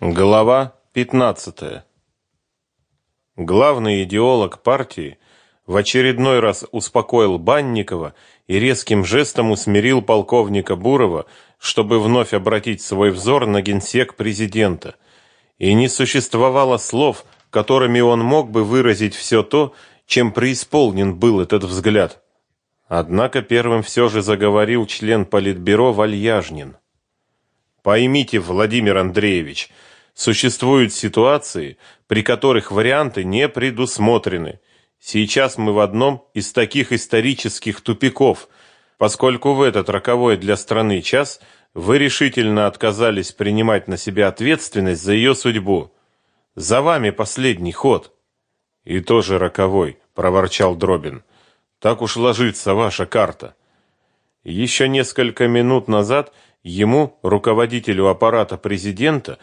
Глава 15. Главный идеолог партии в очередной раз успокоил Банникова и резким жестом усмирил полковника Бурова, чтобы вновь обратить свой взор на генсек президента. И не существовало слов, которыми он мог бы выразить все то, чем преисполнен был этот взгляд. Однако первым все же заговорил член политбюро Вальяжнин. Поймите, Владимир Андреевич, Существуют ситуации, при которых варианты не предусмотрены. Сейчас мы в одном из таких исторических тупиков, поскольку в этот роковой для страны час вы решительно отказались принимать на себя ответственность за ее судьбу. За вами последний ход. И тоже роковой, проворчал Дробин. Так уж ложится ваша карта. Еще несколько минут назад ему, руководителю аппарата президента,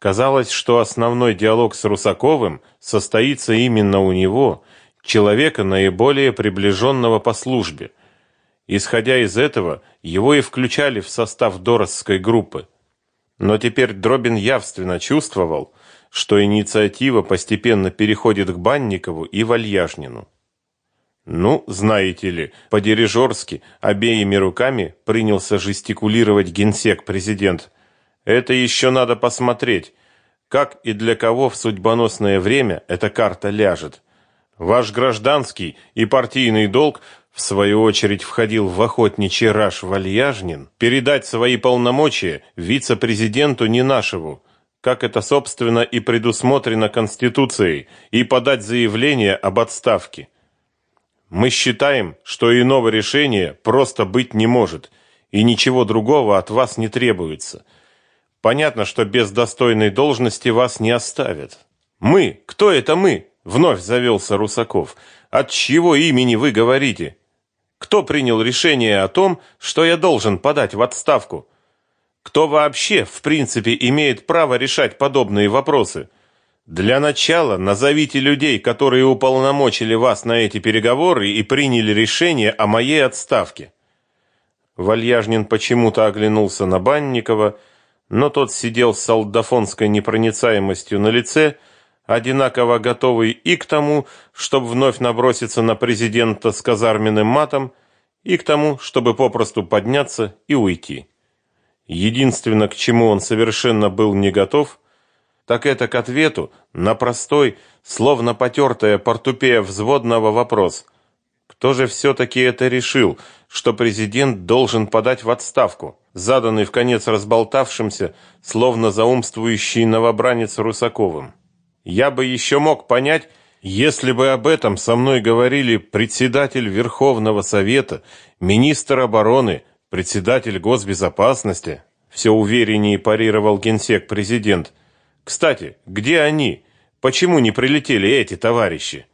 Казалось, что основной диалог с Русаковым состоится именно у него, человека наиболее приближенного по службе. Исходя из этого, его и включали в состав Доросской группы. Но теперь Дробин явственно чувствовал, что инициатива постепенно переходит к Банникову и Вальяжнину. Ну, знаете ли, по-дирижерски обеими руками принялся жестикулировать генсек-президент это еще надо посмотреть, как и для кого в судьбоносное время эта карта ляжет. Ваш гражданский и партийный долг в свою очередь входил в охотничий раж Вальяжнин передать свои полномочия вице-президенту Нинашеву, как это собственно и предусмотрено Конституцией, и подать заявление об отставке. Мы считаем, что иного решения просто быть не может, и ничего другого от вас не требуется. Понятно, что без достойной должности вас не оставят. Мы, кто это мы? Вновь завелся Русаков. От чьего имени вы говорите? Кто принял решение о том, что я должен подать в отставку? Кто вообще, в принципе, имеет право решать подобные вопросы? Для начала назовите людей, которые уполномочили вас на эти переговоры и приняли решение о моей отставке. Вальяжнин почему-то оглянулся на Банникова но тот сидел с солдафонской непроницаемостью на лице, одинаково готовый и к тому, чтобы вновь наброситься на президента с казарменным матом, и к тому, чтобы попросту подняться и уйти. Единственное, к чему он совершенно был не готов, так это к ответу на простой, словно потертая портупея взводного вопрос. Кто же все-таки это решил, что президент должен подать в отставку? заданный в конец разболтавшимся, словно заумствующий новобранец Русаковым. Я бы еще мог понять, если бы об этом со мной говорили председатель Верховного Совета, министр обороны, председатель госбезопасности, все увереннее парировал генсек президент. Кстати, где они? Почему не прилетели эти товарищи?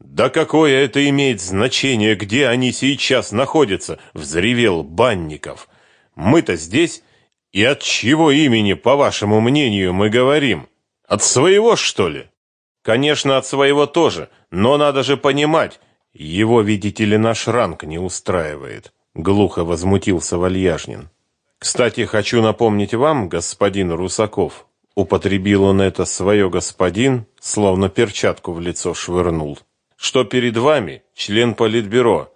Да какое это имеет значение, где они сейчас находятся, взревел Банников. Мы-то здесь, и от чьего имени, по вашему мнению, мы говорим? От своего, что ли? Конечно, от своего тоже, но надо же понимать, его, видите ли, наш ранг не устраивает, глухо возмутился Вальяжнин. Кстати, хочу напомнить вам, господин Русаков, употребил он это свое господин, словно перчатку в лицо швырнул, что перед вами член политбюро,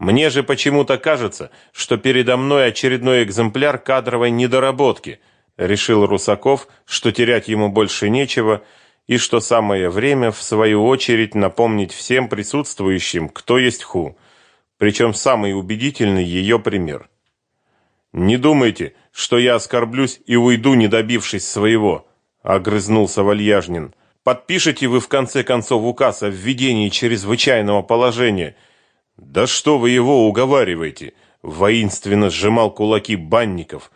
мне же почему-то кажется, что передо мной очередной экземпляр кадровой недоработки. Решил Русаков, что терять ему больше нечего, и что самое время, в свою очередь, напомнить всем присутствующим, кто есть Ху. Причем самый убедительный ее пример. «Не думайте, что я оскорблюсь и уйду, не добившись своего», — огрызнулся Вальяжнин. «Подпишите вы, в конце концов, указ о введении чрезвычайного положения — да что вы его уговариваете? Воинственно сжимал кулаки банников,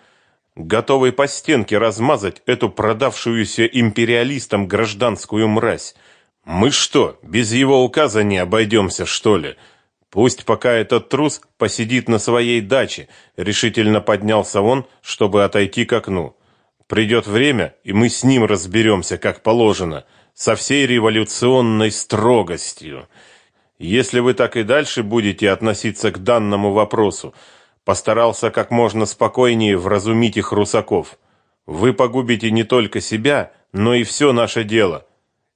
готовый по стенке размазать эту продавшуюся империалистам гражданскую мразь. Мы что, без его указа не обойдемся, что ли? Пусть пока этот трус посидит на своей даче, решительно поднялся он, чтобы отойти к окну. Придет время, и мы с ним разберемся, как положено, со всей революционной строгостью. Если вы так и дальше будете относиться к данному вопросу, постарался как можно спокойнее вразумить их Русаков. вы погубите не только себя, но и все наше дело.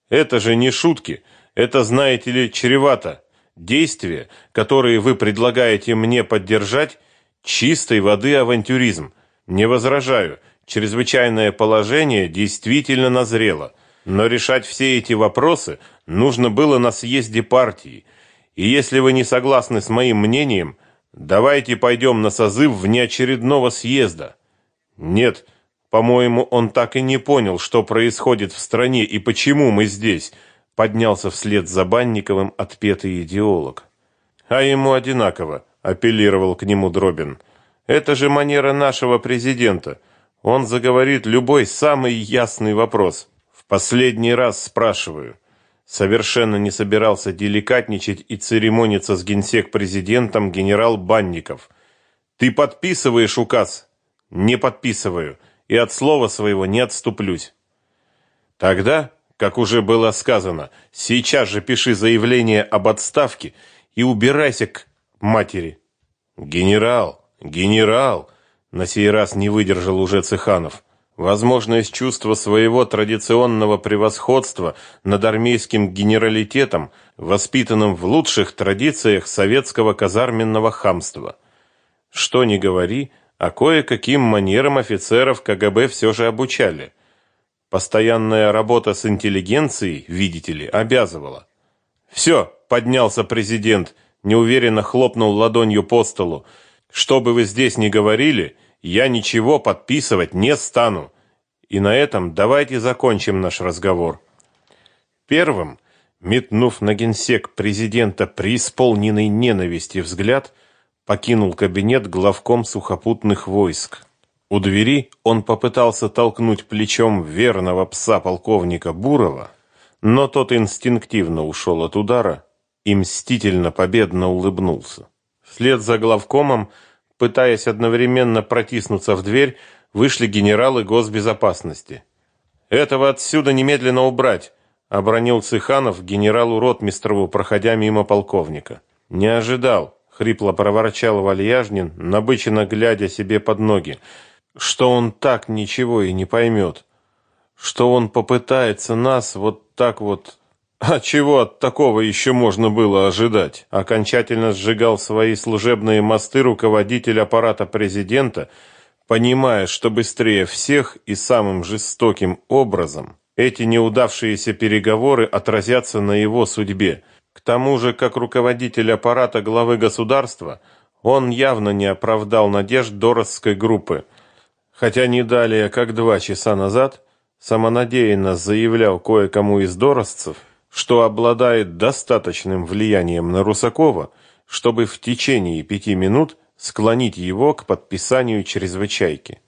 Это же не шутки, это, знаете ли, чревато. Действия, которые вы предлагаете мне поддержать, чистой воды авантюризм. Не возражаю, чрезвычайное положение действительно назрело. Но решать все эти вопросы нужно было на съезде партии. И если вы не согласны с моим мнением, давайте пойдем на созыв внеочередного съезда. Нет, по-моему, он так и не понял, что происходит в стране и почему мы здесь, поднялся вслед за Банниковым отпетый идеолог. А ему одинаково, апеллировал к нему Дробин. Это же манера нашего президента. Он заговорит любой самый ясный вопрос. В последний раз спрашиваю. Совершенно не собирался деликатничать и церемониться с генсек-президентом генерал Банников. Ты подписываешь указ? Не подписываю и от слова своего не отступлюсь. Тогда, как уже было сказано, сейчас же пиши заявление об отставке и убирайся к матери. Генерал, генерал, на сей раз не выдержал уже Цеханов. Возможно, из чувства своего традиционного превосходства над армейским генералитетом, воспитанным в лучших традициях советского казарменного хамства. Что ни говори, а кое-каким манерам офицеров КГБ все же обучали. Постоянная работа с интеллигенцией, видите ли, обязывала. «Все», — поднялся президент, неуверенно хлопнул ладонью по столу. «Что бы вы здесь ни говорили, я ничего подписывать не стану. И на этом давайте закончим наш разговор». Первым, метнув на генсек президента преисполненный ненависти взгляд, — покинул кабинет главком сухопутных войск. У двери он попытался толкнуть плечом верного пса полковника Бурова, но тот инстинктивно ушел от удара и мстительно победно улыбнулся. Вслед за главкомом, пытаясь одновременно протиснуться в дверь, вышли генералы госбезопасности. Этого отсюда немедленно убрать, обронил Цыханов генералу-ротмистрову, проходя мимо полковника. Не ожидал, хрипло проворчал Вальяжнин, набычно глядя себе под ноги, что он так ничего и не поймет, что он попытается нас вот так вот а чего от такого еще можно было ожидать? Окончательно сжигал свои служебные мосты руководитель аппарата президента, понимая, что быстрее всех и самым жестоким образом эти неудавшиеся переговоры отразятся на его судьбе. К тому же, как руководитель аппарата главы государства, он явно не оправдал надежд Доросской группы, хотя не далее, как два часа назад, самонадеянно заявлял кое-кому из доросцев, что обладает достаточным влиянием на Русакова, чтобы в течение пяти минут склонить его к подписанию чрезвычайки.